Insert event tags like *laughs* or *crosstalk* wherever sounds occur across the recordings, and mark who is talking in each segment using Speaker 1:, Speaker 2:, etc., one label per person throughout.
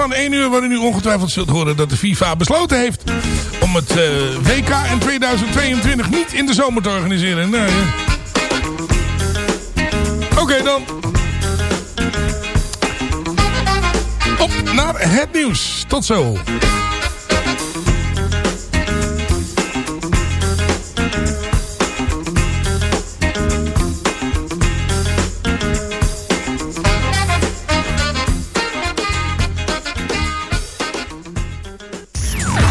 Speaker 1: van 1 uur. Waarin u ongetwijfeld zult horen dat de FIFA besloten heeft om het uh, WK in 2022 niet in de zomer te organiseren. Oké dan. Op naar het nieuws. Tot zo.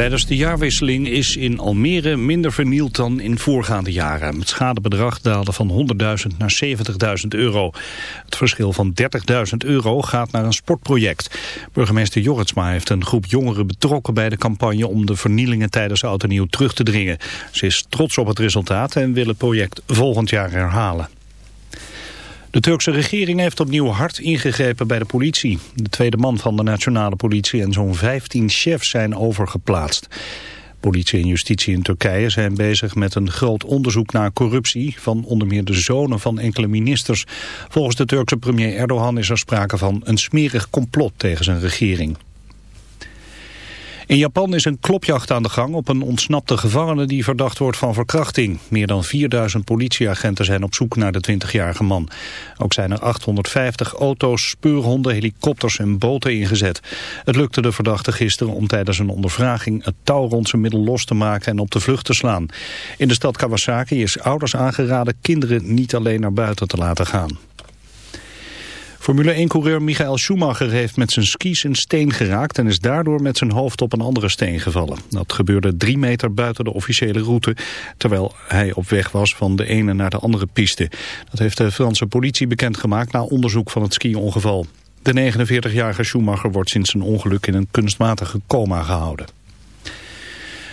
Speaker 2: Tijdens de jaarwisseling is in Almere minder vernield dan in voorgaande jaren. Het schadebedrag daalde van 100.000 naar 70.000 euro. Het verschil van 30.000 euro gaat naar een sportproject. Burgemeester Jorritsma heeft een groep jongeren betrokken bij de campagne... om de vernielingen tijdens Oud Nieuw terug te dringen. Ze is trots op het resultaat en wil het project volgend jaar herhalen. De Turkse regering heeft opnieuw hard ingegrepen bij de politie. De tweede man van de nationale politie en zo'n 15 chefs zijn overgeplaatst. Politie en justitie in Turkije zijn bezig met een groot onderzoek naar corruptie van onder meer de zonen van enkele ministers. Volgens de Turkse premier Erdogan is er sprake van een smerig complot tegen zijn regering. In Japan is een klopjacht aan de gang op een ontsnapte gevangene die verdacht wordt van verkrachting. Meer dan 4000 politieagenten zijn op zoek naar de 20-jarige man. Ook zijn er 850 auto's, speurhonden, helikopters en boten ingezet. Het lukte de verdachte gisteren om tijdens een ondervraging het touw rond zijn middel los te maken en op de vlucht te slaan. In de stad Kawasaki is ouders aangeraden kinderen niet alleen naar buiten te laten gaan. Formule 1-coureur Michael Schumacher heeft met zijn skis een steen geraakt... en is daardoor met zijn hoofd op een andere steen gevallen. Dat gebeurde drie meter buiten de officiële route... terwijl hij op weg was van de ene naar de andere piste. Dat heeft de Franse politie bekendgemaakt na onderzoek van het ski-ongeval. De 49-jarige Schumacher wordt sinds zijn ongeluk in een kunstmatige coma gehouden.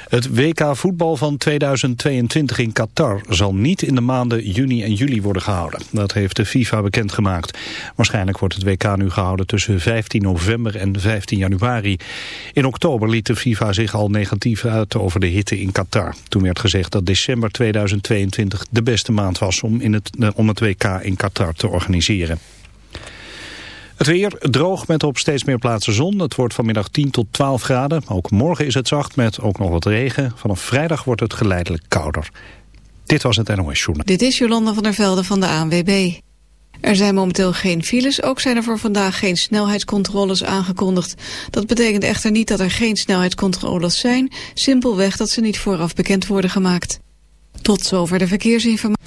Speaker 2: Het WK voetbal van 2022 in Qatar zal niet in de maanden juni en juli worden gehouden. Dat heeft de FIFA bekendgemaakt. Waarschijnlijk wordt het WK nu gehouden tussen 15 november en 15 januari. In oktober liet de FIFA zich al negatief uit over de hitte in Qatar. Toen werd gezegd dat december 2022 de beste maand was om, in het, om het WK in Qatar te organiseren. Het weer droog met op steeds meer plaatsen zon. Het wordt vanmiddag 10 tot 12 graden. Ook morgen is het zacht met ook nog wat regen. Vanaf vrijdag wordt het geleidelijk kouder. Dit was het NOS.
Speaker 3: Dit is Jolanda van der Velde van de ANWB. Er zijn momenteel geen files, ook zijn er voor vandaag geen snelheidscontroles aangekondigd. Dat betekent echter niet dat er geen snelheidscontroles zijn, simpelweg dat ze niet vooraf bekend worden gemaakt. Tot zover de verkeersinformatie.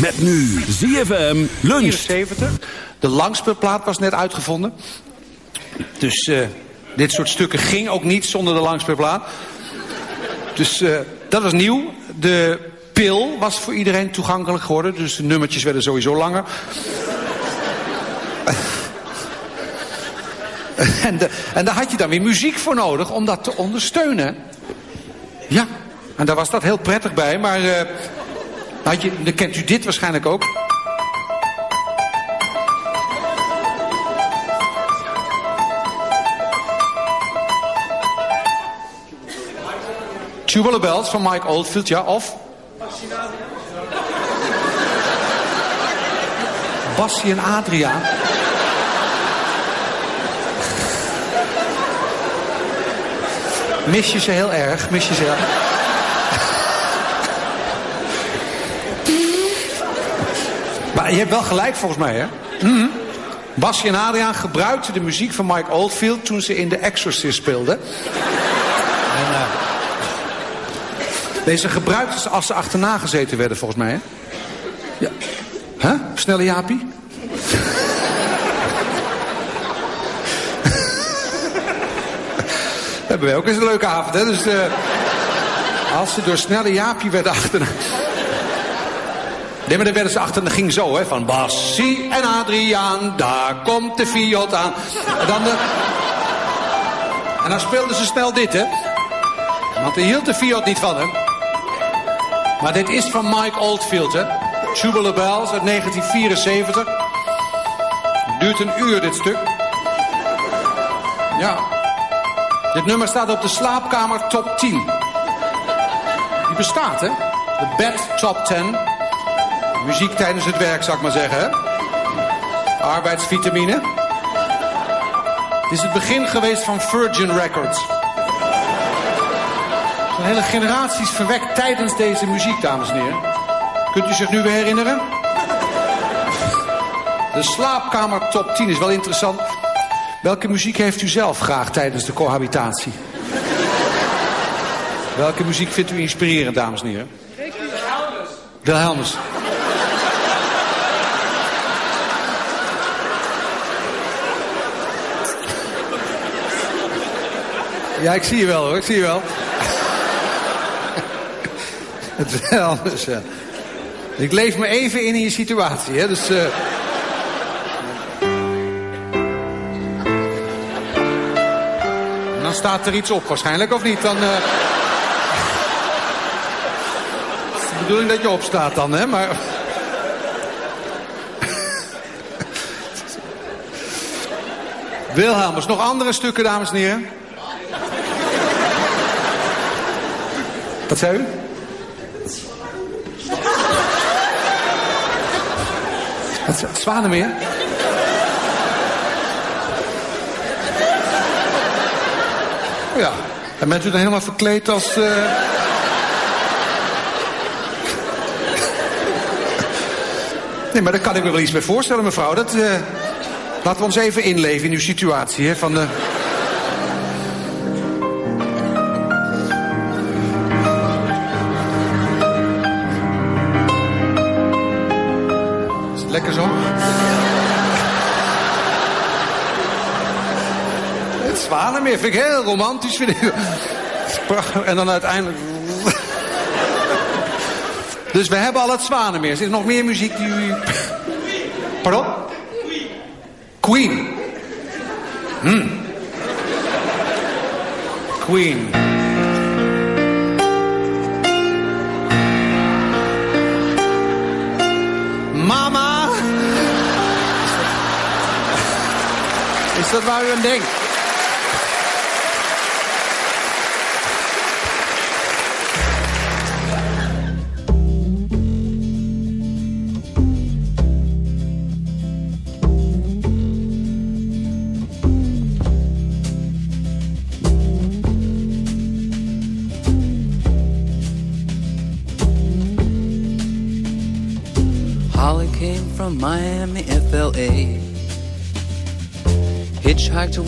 Speaker 4: Met nu ZFM lunch.
Speaker 5: 74. De langspeelplaat was net uitgevonden. Dus eh, dit soort stukken ging ook niet zonder de langspeelplaat. Dus eh, dat was nieuw. De pil was voor iedereen toegankelijk geworden. Dus de nummertjes werden sowieso langer. *laughs* en, en daar had je dan weer muziek voor nodig om dat te ondersteunen. Ja, en daar was dat heel prettig bij. Maar eh, je, dan kent u dit waarschijnlijk ook. Tubular Bells van Mike Oldfield, ja, of? Bassie en Adria. Mis je ze heel erg, mis je ze heel erg. Je hebt wel gelijk volgens mij, hè? Mhm. Bassie en Adriaan gebruikten de muziek van Mike Oldfield... toen ze in The Exorcist speelden. En, eh, deze gebruikten ze als ze achterna gezeten werden, volgens mij, hè? Ja. Huh? Snelle Jaapie? *laughs* hebben wij ook eens een leuke avond, hè? Dus eh, als ze door snelle Jaapie werden achterna... Nee, maar dan werden ze achter, dat ging zo, hè, van Bassie en Adriaan, daar komt de Fiat aan. En dan, de... en dan speelden ze snel dit, hè. Want hij hield de Fiat niet van hem. Maar dit is van Mike Oldfield, hè. Tubular Bells uit 1974. Duurt een uur, dit stuk. Ja. Dit nummer staat op de slaapkamer top 10. Die bestaat, hè. De bed top 10. Muziek tijdens het werk, zou ik maar zeggen. Hè? Arbeidsvitamine. Het is het begin geweest van Virgin Records. Een hele generaties verwekt tijdens deze muziek, dames en heren. Kunt u zich nu weer herinneren? De slaapkamer top 10 is wel interessant. Welke muziek heeft u zelf graag tijdens de cohabitatie? Welke muziek vindt u inspirerend, dames en heren? Wilhelmus. Ja, ik zie je wel hoor, ik zie je wel. *laughs* Het is wel anders, ja. Ik leef me even in in je situatie, hè, dus... Uh... Dan staat er iets op waarschijnlijk, of niet? Dan... Uh... Het is de bedoeling dat je opstaat dan, hè, maar... *laughs* Wilhelmus, nog andere stukken, dames en heren? Wat zei u? Zwanenmeer? Oh ja. En bent u dan helemaal verkleed als... Uh... Nee, maar daar kan ik me wel iets bij voorstellen, mevrouw. Dat, uh... Laten we ons even inleven in uw situatie, hè, van de... Zwanenmeer vind ik heel romantisch. Vind ik. En dan uiteindelijk... Dus we hebben al het Zwanenmeer. Is er nog meer muziek die u... Pardon? Queen. Hmm. Queen. Mama. Is dat waar u aan denkt?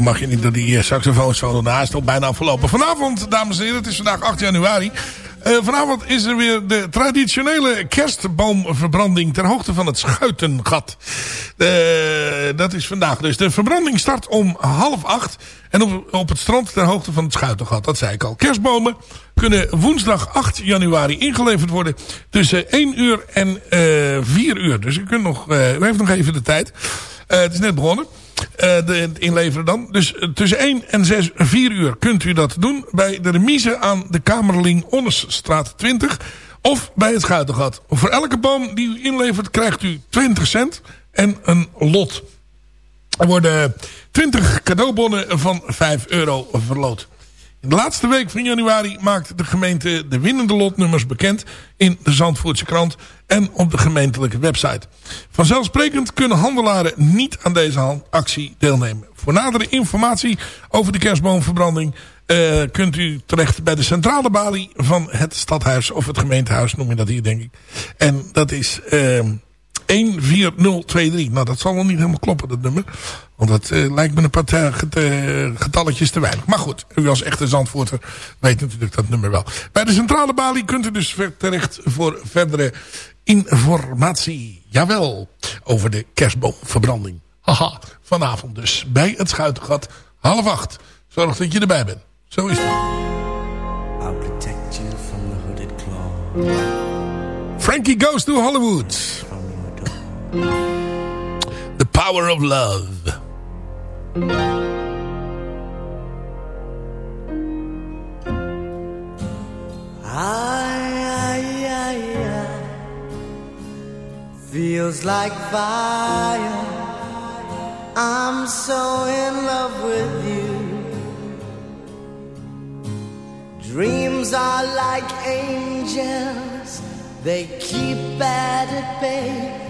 Speaker 1: mag je niet door die eh, saxofoon solo naast op bijna afgelopen. Vanavond, dames en heren, het is vandaag 8 januari. Eh, vanavond is er weer de traditionele kerstboomverbranding ter hoogte van het Schuitengat. Eh, dat is vandaag dus. De verbranding start om half acht. En op, op het strand ter hoogte van het Schuitengat. Dat zei ik al. Kerstbomen kunnen woensdag 8 januari ingeleverd worden. Tussen 1 uur en eh 4 uur. Dus u, kunt nog, eh, u heeft nog even de tijd. Eh, het is net begonnen. eh, de, inleveren dan. Dus eh, tussen 1 en 6, 4 uur kunt u dat doen. Bij de remise aan de Kamerling Onnesstraat 20. Of bij het Schuitengat. Voor elke boom die u inlevert krijgt u 20 cent en een lot. Er worden 20 cadeaubonnen van 5 euro verloot. In de laatste week van januari maakt de gemeente de winnende lotnummers bekend in de Zandvoortse krant en op de gemeentelijke website. Vanzelfsprekend kunnen handelaren niet aan deze actie deelnemen. Voor nadere informatie over de kerstboomverbranding uh, kunt u terecht bij de centrale balie van het stadhuis of het gemeentehuis, noem je dat hier denk ik. En dat is uh, 14023. Nou, dat zal wel niet helemaal kloppen, dat nummer. Want dat eh, lijkt me een paar get- eh, getalletjes te weinig. Maar goed, u als echte Zandvoorter weet natuurlijk dat nummer wel. Bij de centrale balie kunt u dus terecht voor verdere informatie. Jawel, over de kerstboomverbranding. Haha, vanavond dus bij het Schuitengat, half acht. Zorg dat je erbij bent. Zo is het.
Speaker 6: I'll protect you from the hooded claw.
Speaker 1: Frankie Goes to Hollywood. The Power of Love.
Speaker 6: I, feels like fire. I'm so in love with you. Dreams are like angels. They keep bad at bay,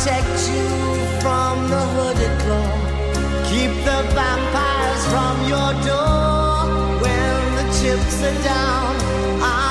Speaker 6: protect you from the hooded claw. Keep the vampires from your door. When the chips are down, I'll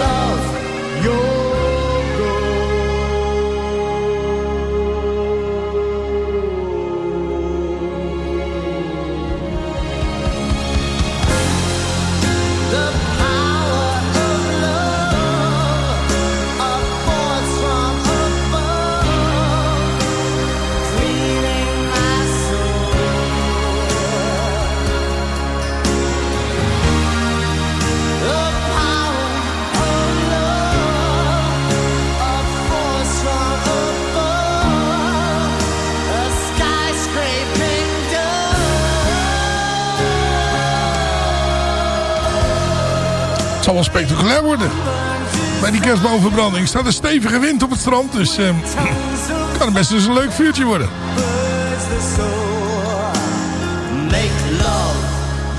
Speaker 6: love
Speaker 1: Spectaculair worden. bij die kerstboomverbranding staat een stevige wind op het strand. Dus eh, *laughs* kan het best eens een leuk vuurtje worden.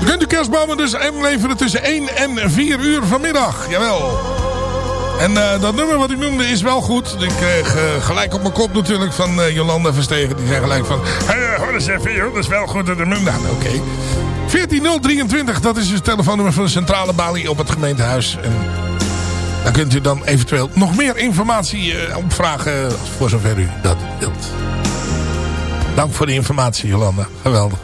Speaker 1: Je kunt de kerstbomen dus inleveren tussen 1 en 4 uur vanmiddag. Jawel. En eh, dat nummer wat ik noemde is wel goed. Ik kreeg eh, gelijk op mijn kop natuurlijk van eh, Jolanda Verstegen. Die zei gelijk van... Hoor eens even, dat is wel goed dat nummer... Nou, oké. 14023, dat is het telefoonnummer van de centrale balie op het gemeentehuis. En daar kunt u dan eventueel nog meer informatie eh, opvragen voor zover u dat wilt. Dank voor de informatie, Jolanda. Geweldig.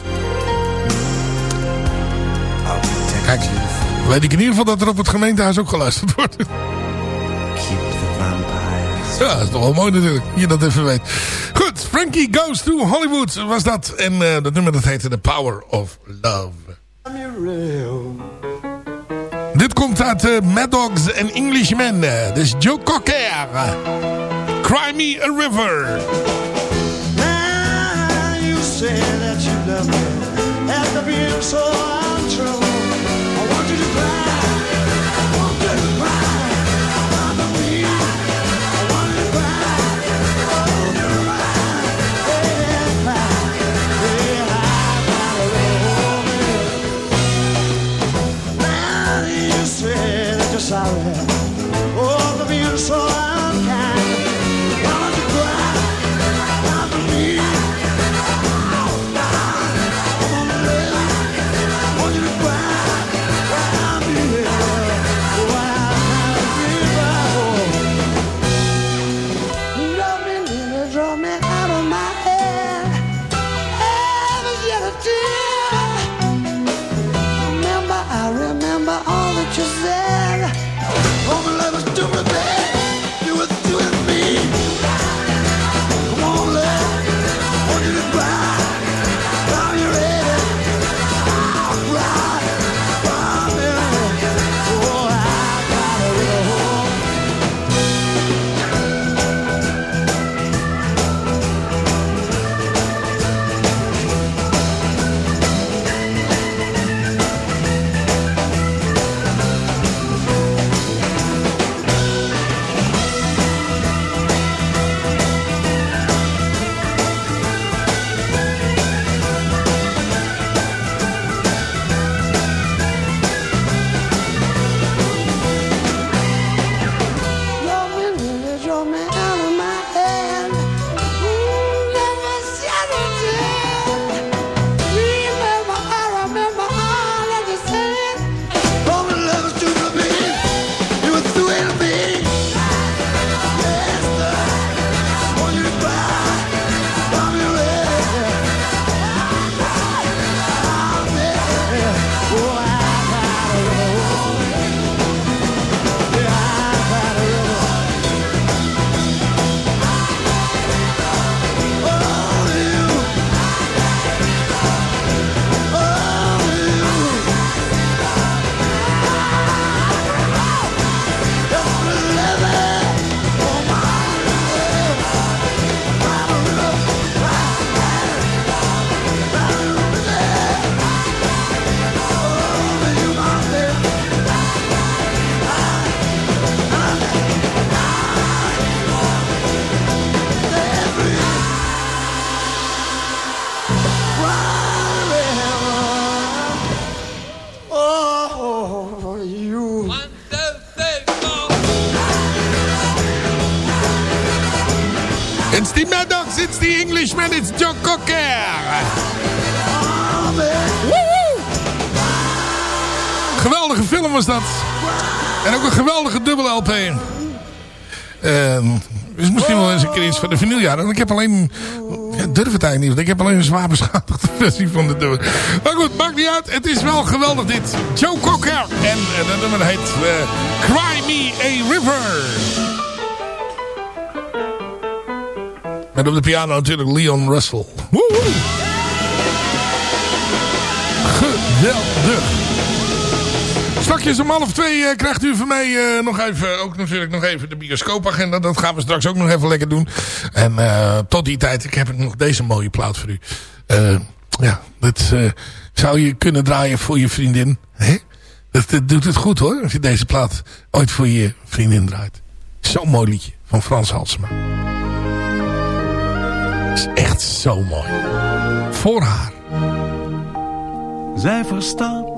Speaker 1: Kijk, weet ik in ieder geval dat er op het gemeentehuis ook geluisterd wordt. Ja, dat is toch wel mooi natuurlijk. Je dat even weet. Frankie Goes to Hollywood was dat. En eh, dat nummer dat heette The Power of Love. Dit komt uit uh, Mad Dogs and Englishmen. Uh, dus Joe Cocker. Cry Me a River.
Speaker 6: Now you say that you love me so.
Speaker 1: Geweldige dubbele LP. Ehm is misschien wel eens een keer iets van de vinyljaren. Ik heb alleen... Durf het eigenlijk niet. Want ik heb alleen een zwaar beschadigde *laughs* versie van de dubbel. Maar goed, maakt niet uit. Het is wel geweldig dit. Joe Cocker. En uh, dat nummer heet eh, Cry Me a River. Met op de piano natuurlijk Leon Russell. Woehoe. Geweldig. Straks om half twee eh, krijgt u van mij eh, nog even, ook natuurlijk nog even de bioscoopagenda. Dat gaan we straks ook nog even lekker doen. En eh, tot die tijd, ik heb nog deze mooie plaat voor u. Ja, dat zou je kunnen draaien voor je vriendin. Hè? Dat, dat doet het goed hoor, als je deze plaat ooit voor je vriendin draait. Zo'n mooi liedje van Frans Halsema. is echt zo mooi. Voor haar.
Speaker 7: Zij verstaat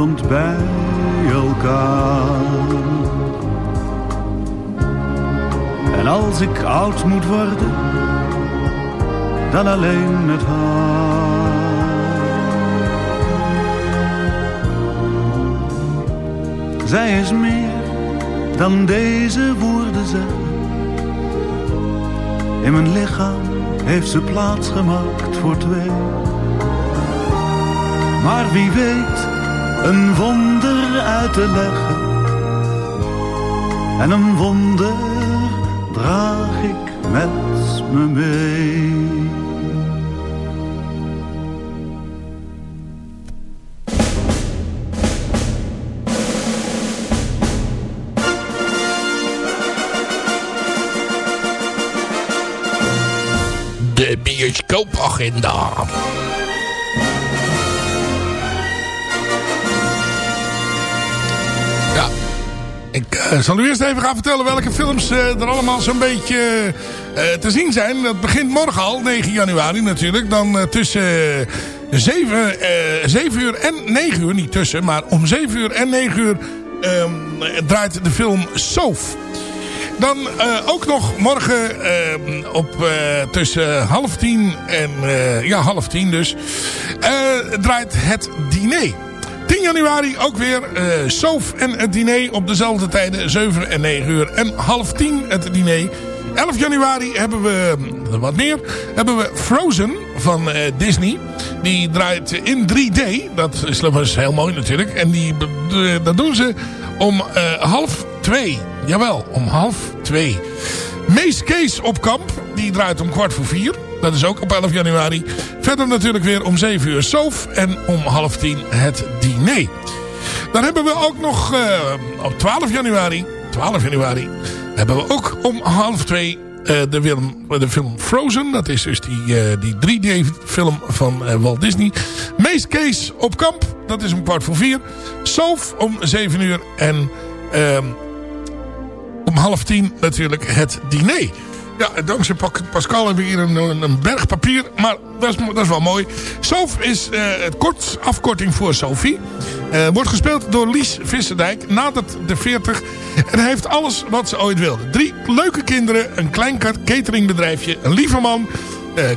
Speaker 7: Schuilend bij elkaar. En als ik oud moet worden, dan alleen met haar. Zij is meer dan deze woorden zeggen. In mijn lichaam heeft ze plaats gemaakt voor twee. Maar wie weet een wonder uit te leggen. En een wonder draag ik met me mee.
Speaker 1: De bioscoopagenda. Ik eh, zal u eerst even gaan vertellen welke films eh, er allemaal zo'n beetje eh, te zien zijn. Dat begint morgen al, 9 januari natuurlijk. Dan tussen 7, 7 uur en 9 uur, niet tussen, maar om 7 uur en 9 uur ehm, draait de film Soof. Dan ook nog morgen op tussen half tien en ja, half tien dus draait het diner. 10 januari ook weer Soof en het diner op dezelfde tijden 7 en 9 uur en half 10 het diner. 11 januari hebben we wat meer. Hebben we Frozen van Disney. Die draait in 3D. Dat is, heel mooi natuurlijk. En die, dat doen ze om half 2. Jawel, om half twee. Mees Kees op kamp. Die draait om kwart voor vier. Dat is ook op 11 januari. Verder natuurlijk weer om 7 uur Soof. En om half tien het diner. Dan hebben we ook nog uh, op 12 januari. 12 januari. Hebben we ook om half twee uh, de, film, de film Frozen. Dat is dus die, uh, die 3D film van Walt Disney. Mees Kees op kamp. Dat is om kwart voor vier. Soof om 7 uur. En... ehm om half tien natuurlijk het diner. Ja, dankzij Pascal hebben we hier een, een berg papier. Maar dat is, dat is wel mooi. Sof is uh, het kort afkorting voor Sophie. Uh, wordt gespeeld door Lies Visserdijk. Nadert de 40. En heeft alles wat ze ooit wilde. Drie leuke kinderen. Een klein cateringbedrijfje. Een lieve man.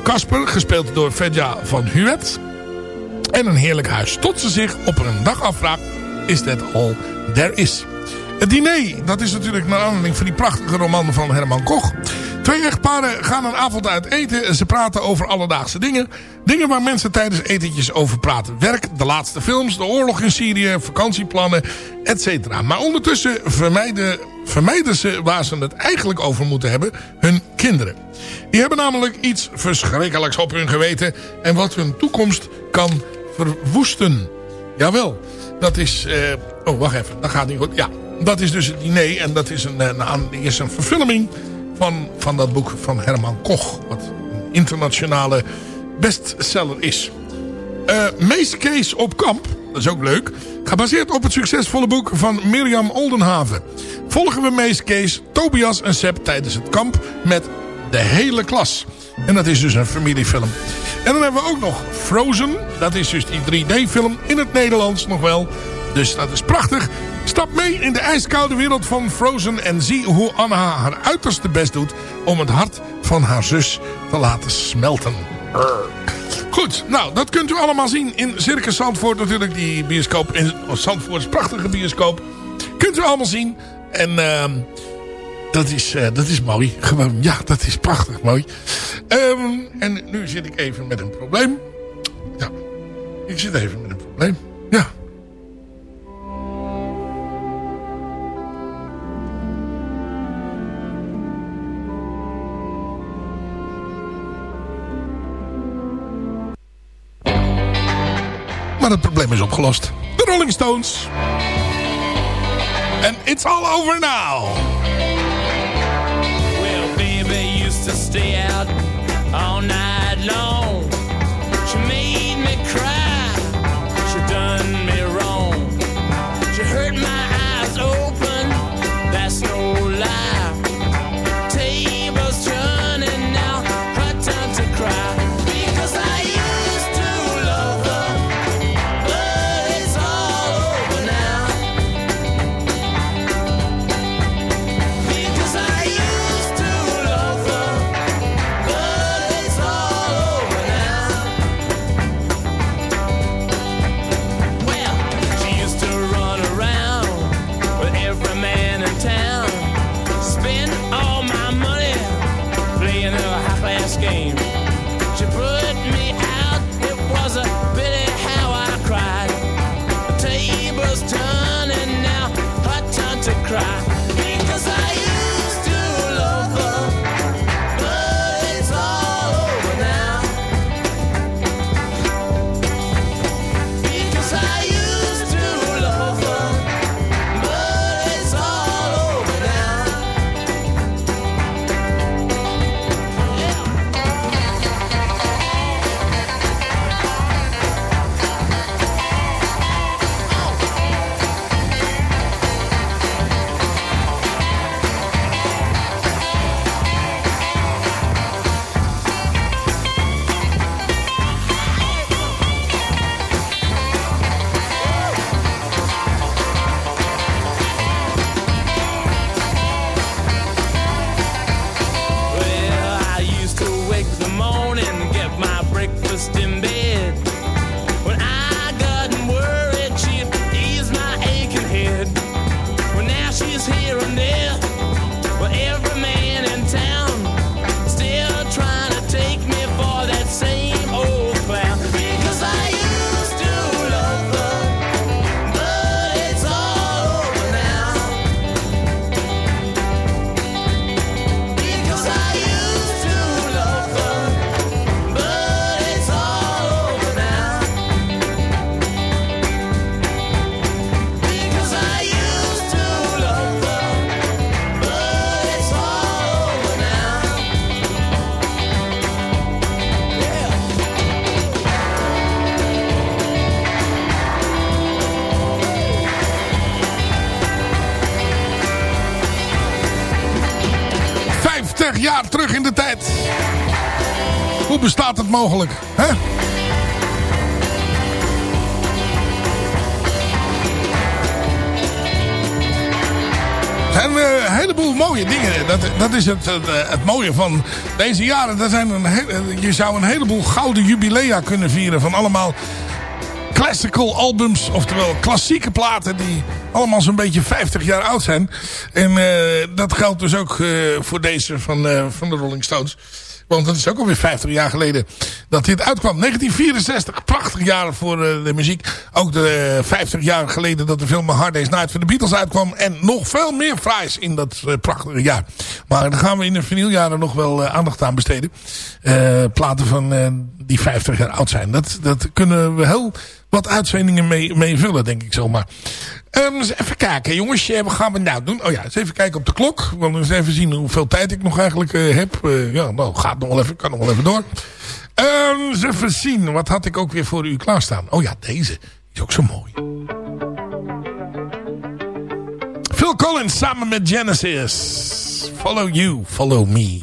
Speaker 1: Casper, uh, gespeeld door Fedja van Huet. En een heerlijk huis. Tot ze zich op een dag afvraagt. Is that all there is? Het diner, dat is natuurlijk naar aanleiding van die prachtige roman van Herman Koch. Twee echtparen gaan een avond uit eten en ze praten over alledaagse dingen. Dingen waar mensen tijdens etentjes over praten. Werk, de laatste films, de oorlog in Syrië, vakantieplannen, etc. Maar ondertussen vermijden, vermijden ze waar ze het eigenlijk over moeten hebben, hun kinderen. Die hebben namelijk iets verschrikkelijks op hun geweten en wat hun toekomst kan verwoesten. Jawel, dat is... eh, oh, wacht even, dat gaat niet goed. Ja, dat is dus het diner en dat is een, een, is een verfilming van, van dat boek van Herman Koch. Wat een internationale bestseller is. Eh Mees Kees op kamp, dat is ook leuk. Gebaseerd op het succesvolle boek van Mirjam Oldenhaven. Volgen we Mees Kees, Tobias en Seb tijdens het kamp met de hele klas. En dat is dus een familiefilm. En dan hebben we ook nog Frozen. Dat is dus die 3D-film in het Nederlands nog wel. Dus dat is prachtig. Stap mee in de ijskoude wereld van Frozen en zie hoe Anna haar uiterste best doet om het hart van haar zus te laten smelten. Goed, nou, dat kunt u allemaal zien in Circus Zandvoort. Natuurlijk die bioscoop in Zandvoorts prachtige bioscoop. Kunt u allemaal zien. En ehm, dat, is, eh, dat is mooi. Gewoon, ja, dat is prachtig mooi. Ehm, en nu zit ik even met een probleem. Ja, ik zit even met een probleem. Ja. Maar het probleem is opgelost. De Rolling Stones. En it's all over now.
Speaker 8: Well, used to stay out all night long.
Speaker 1: Jaar terug in de tijd. Hoe bestaat het mogelijk? Hè? Er zijn eh, een heleboel mooie dingen. Dat, dat is het, het, eh, mooie van deze jaren. Er zijn een eh, je zou een heleboel gouden jubilea kunnen vieren. Van allemaal classical albums. Oftewel klassieke platen die
Speaker 6: allemaal zo'n beetje 50 jaar oud zijn. En eh, dat geldt dus ook eh, voor deze van, eh, van de Rolling Stones. Want dat is ook alweer 50 jaar geleden dat dit uitkwam. 1964, prachtig jaar voor de muziek. Ook de 50 jaar geleden dat de film Hard Day's Night voor de Beatles uitkwam. En nog veel meer fraais in dat prachtige jaar. Maar daar gaan we in de vinyljaren nog wel aandacht aan besteden. platen van die 50 jaar oud zijn. Dat, dat kunnen we heel wat uitzendingen mee, mee vullen, denk ik zomaar. Um, even kijken, jongens. Wat gaan we nou doen? Oh ja, eens even kijken op de klok. We willen eens even zien hoeveel tijd ik nog eigenlijk uh, heb. Uh, ja, nou, gaat nog wel even, kan nog wel even door. Um, eens even zien. Wat had ik ook weer voor u klaarstaan? Oh ja, deze. Is ook zo mooi. Phil Collins samen met Genesis. Follow you, follow me.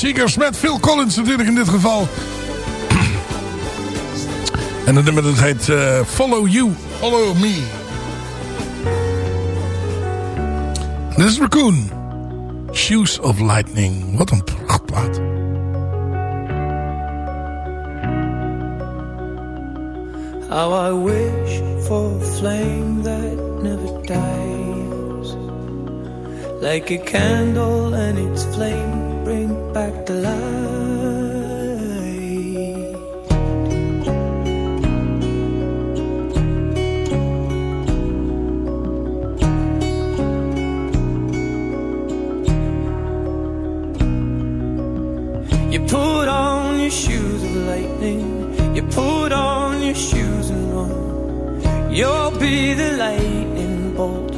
Speaker 6: Klassiekers met Phil Collins natuurlijk in dit geval. En het nummer dat heet uh, Follow You, Follow Me. Dit is Raccoon. Shoes of Lightning. Wat een prachtplaat.
Speaker 8: How I wish for a flame that never dies Like a candle and its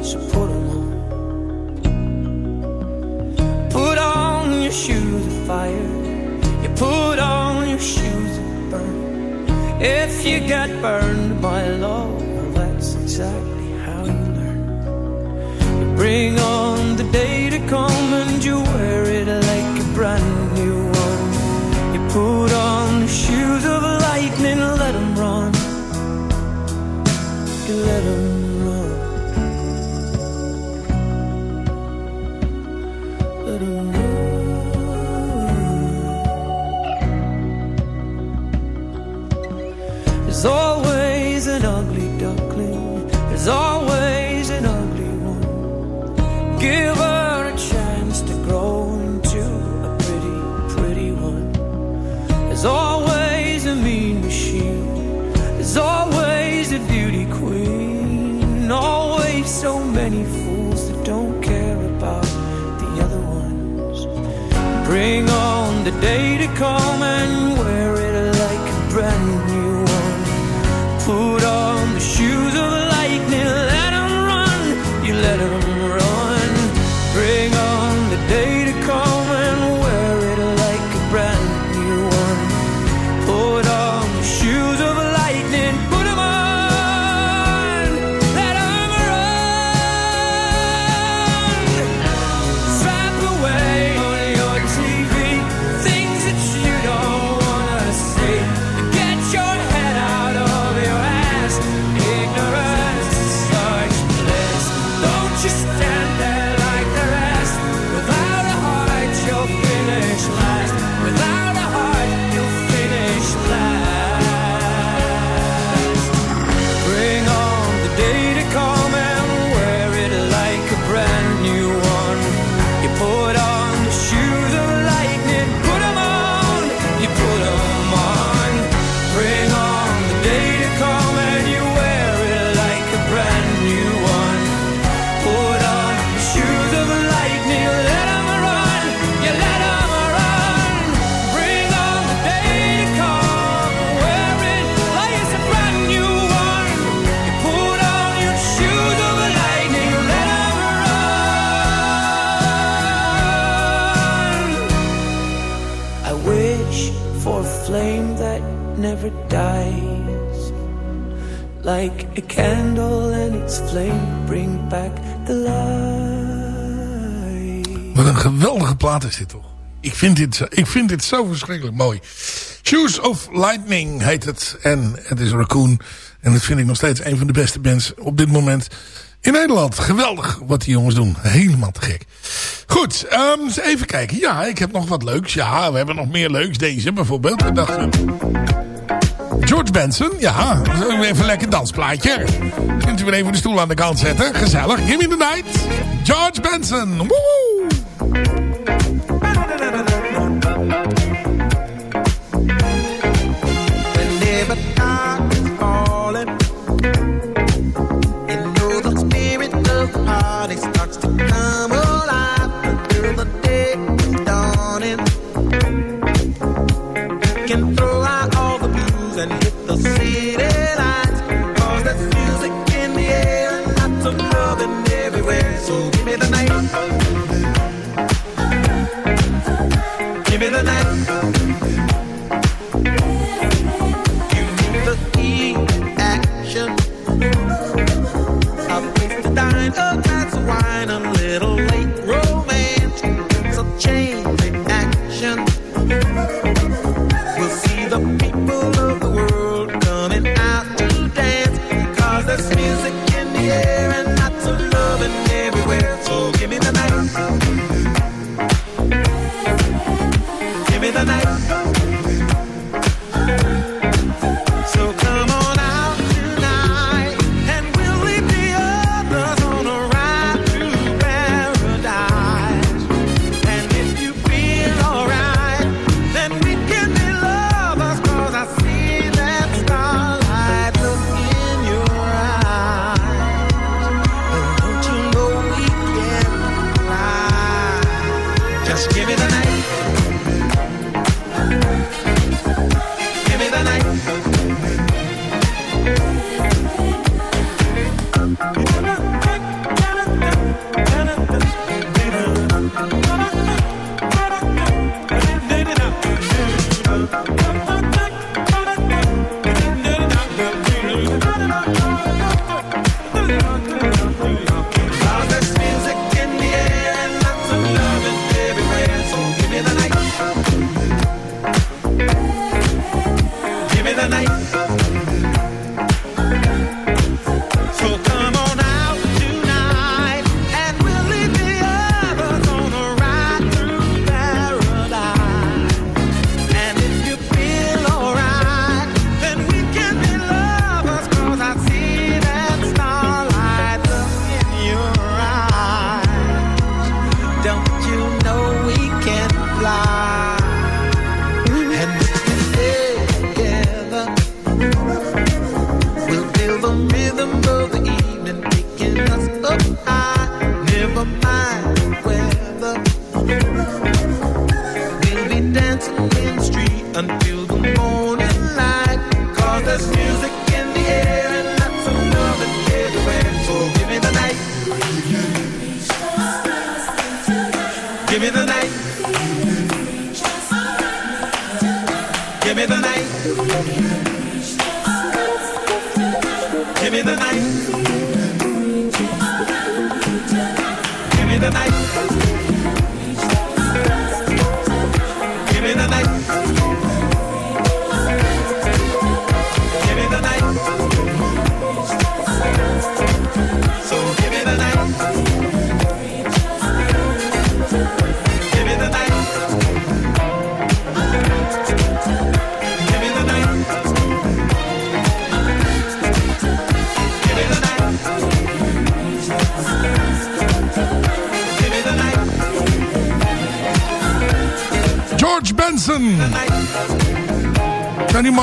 Speaker 8: so put them on. Put on your shoes of fire. You put on your shoes of burn. If you got burned by love, well, that's exactly how you learn. You bring on the day to come and you day to come
Speaker 1: toch? Ik vind dit, ik vind dit zo verschrikkelijk mooi. Shoes of Lightning heet het. En het is Raccoon. En dat vind ik nog steeds een van de beste bands op dit moment in Nederland. Geweldig wat die jongens doen. Helemaal te gek. Goed, ehm, eens even kijken. Ja, ik heb nog wat leuks. Ja, we hebben nog meer leuks. Deze bijvoorbeeld. George Benson, ja, even een lekker dansplaatje. Kunt u weer even de stoel aan de kant zetten. Gezellig. Give me the night. George Benson. Woehoe.
Speaker 9: the party starts to come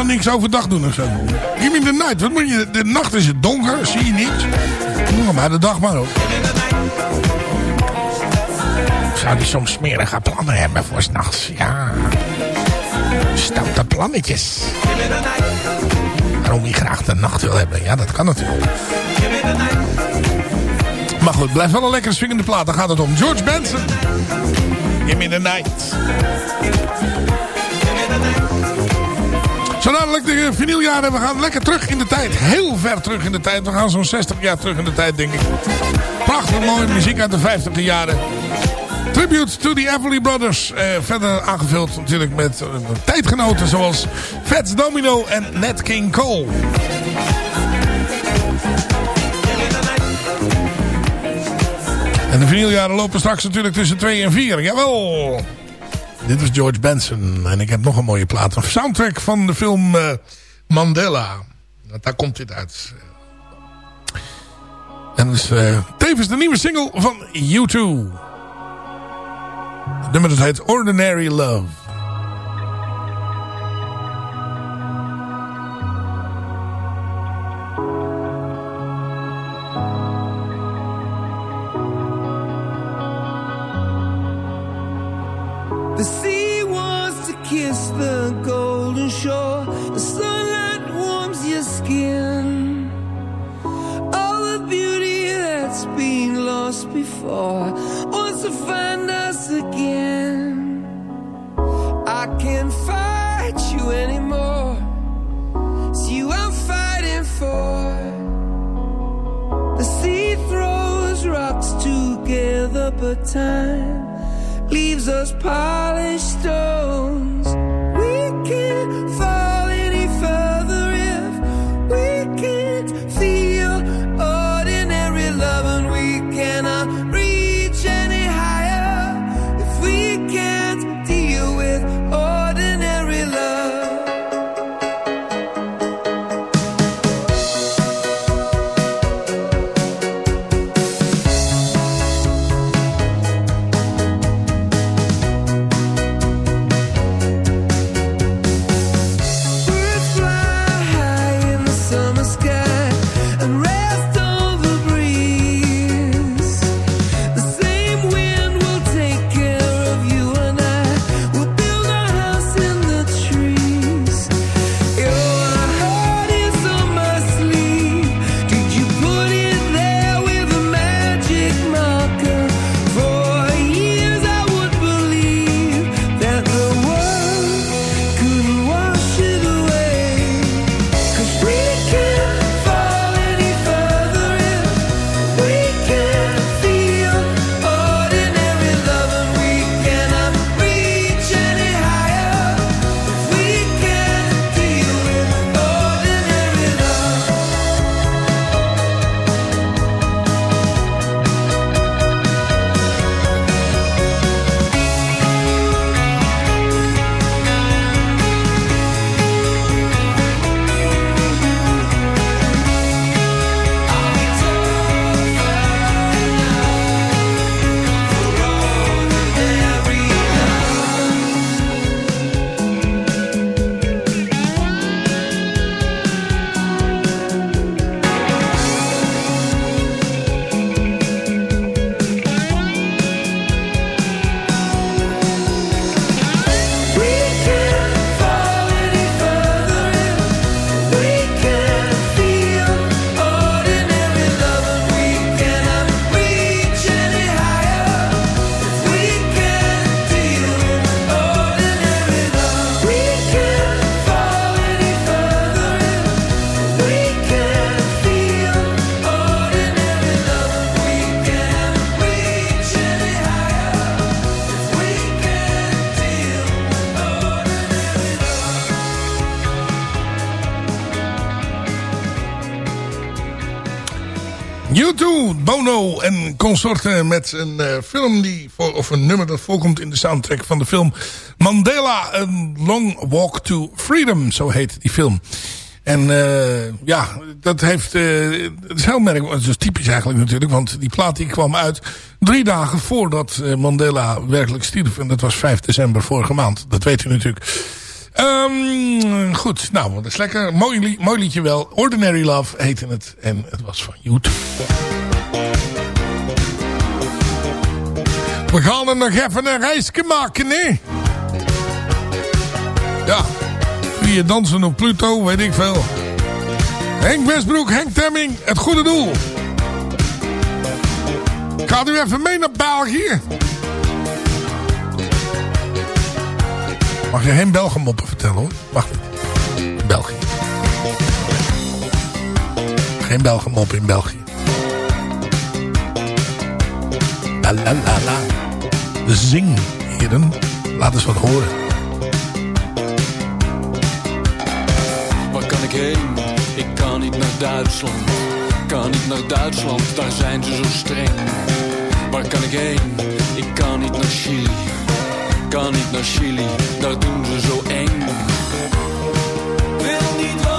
Speaker 1: niks overdag doen of zo? Give me the night. Wat moet je? De nacht is het donker, zie je niks. Doe maar de dag maar op. Zou die soms smerige plannen hebben voor s'nachts? Ja. Stoute plannetjes. Waarom hij graag de nacht wil hebben? Ja, dat kan natuurlijk. Maar goed, blijf wel een lekkere swingende plaat. Daar gaat het om. George Benson. Give me the night. Zo dadelijk de vinyljaren. We gaan lekker terug in de tijd. Heel ver terug in de tijd. We gaan zo'n 60 jaar terug in de tijd, denk ik. Prachtig mooie muziek uit de 50 jaren. Tribute to the Everly Brothers. Eh, verder aangevuld natuurlijk met eh, tijdgenoten zoals Fats Domino en Nat King Cole. En de vinyljaren lopen straks natuurlijk tussen 2 en 4. Jawel! Dit is George Benson. En ik heb nog een mooie plaat. Een soundtrack van de film eh, Mandela. Daar komt dit uit. En dat is eh, tevens de nieuwe single van U2. Het dat heet Ordinary Love.
Speaker 8: Time leaves us polished
Speaker 1: consorten met een eh, film die of een nummer dat voorkomt in de soundtrack van de film Mandela, A Long Walk to Freedom, zo heet die film. En eh, ja, dat heeft, eh, het is heel merkwaardig, het is typisch eigenlijk natuurlijk, want die plaat die kwam uit drie dagen voordat Mandela werkelijk stierf. En dat was 5 december vorige maand, dat weet u natuurlijk. Ehm, goed, nou, dat is lekker. Mooi, mooi liedje wel. Ordinary Love heette het. En het was van YouTube. We gaan er nog even een reisje maken, hè? Ja. Wie dansen op Pluto, weet ik veel. Henk Westbroek, Henk Temming, het goede doel. Gaat u even mee naar België? Mag je geen Belgemoppen vertellen hoor? Niet. België. Geen Belgemop in België. La la la la. Zing, heren. Laat eens wat horen.
Speaker 10: Waar kan ik heen? Ik kan niet naar Duitsland. Kan niet naar Duitsland, daar zijn ze zo streng. Waar kan ik heen? Ik kan niet naar Chili. Kan niet naar Chili, daar doen ze zo eng. Wil niet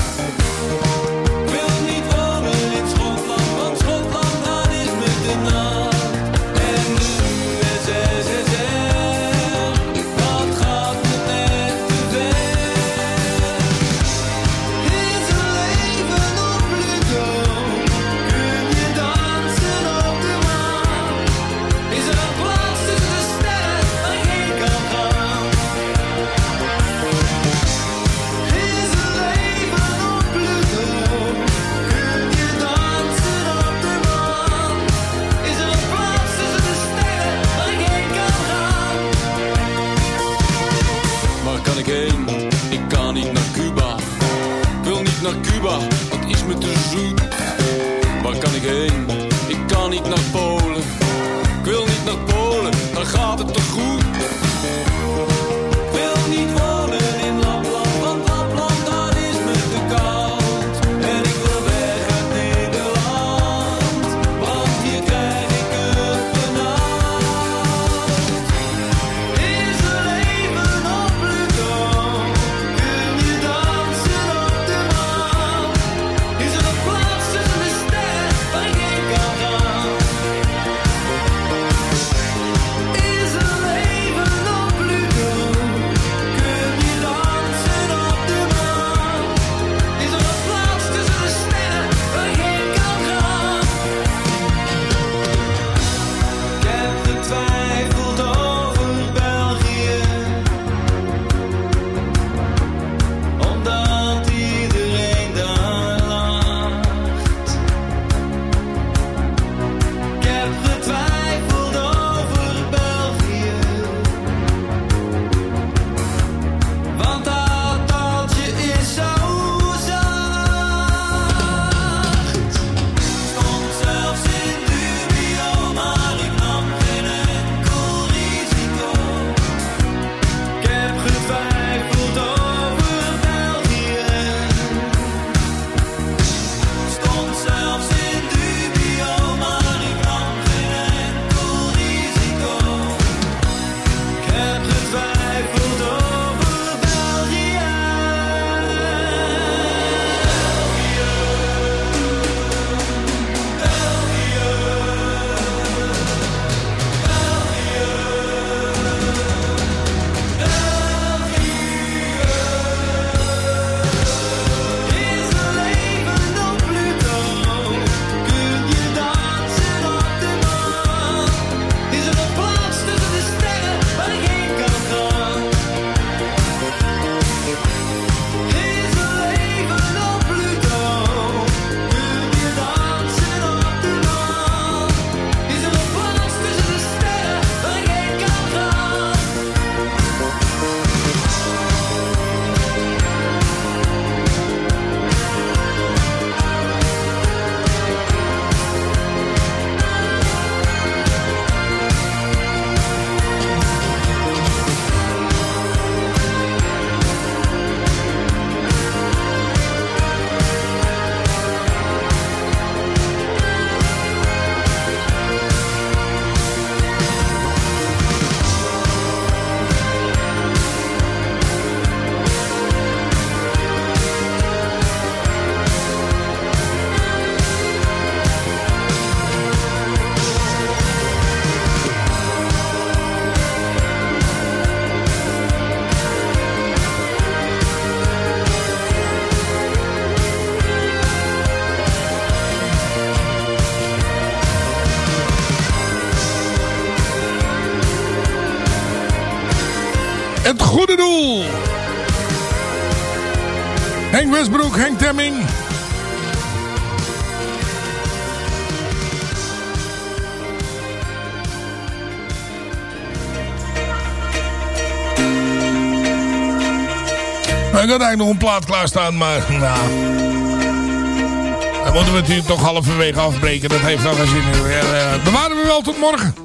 Speaker 1: no Henk Temming. Nou, ik had eigenlijk nog een plaat klaarstaan, maar nou... Dan moeten we het toch halverwege afbreken. Dat heeft nog geen zin. Uh, bewaren we wel tot morgen.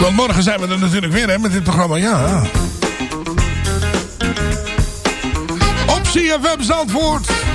Speaker 1: Want morgen zijn we er natuurlijk weer hè, met dit programma. Ja. Op CFM Zandvoort.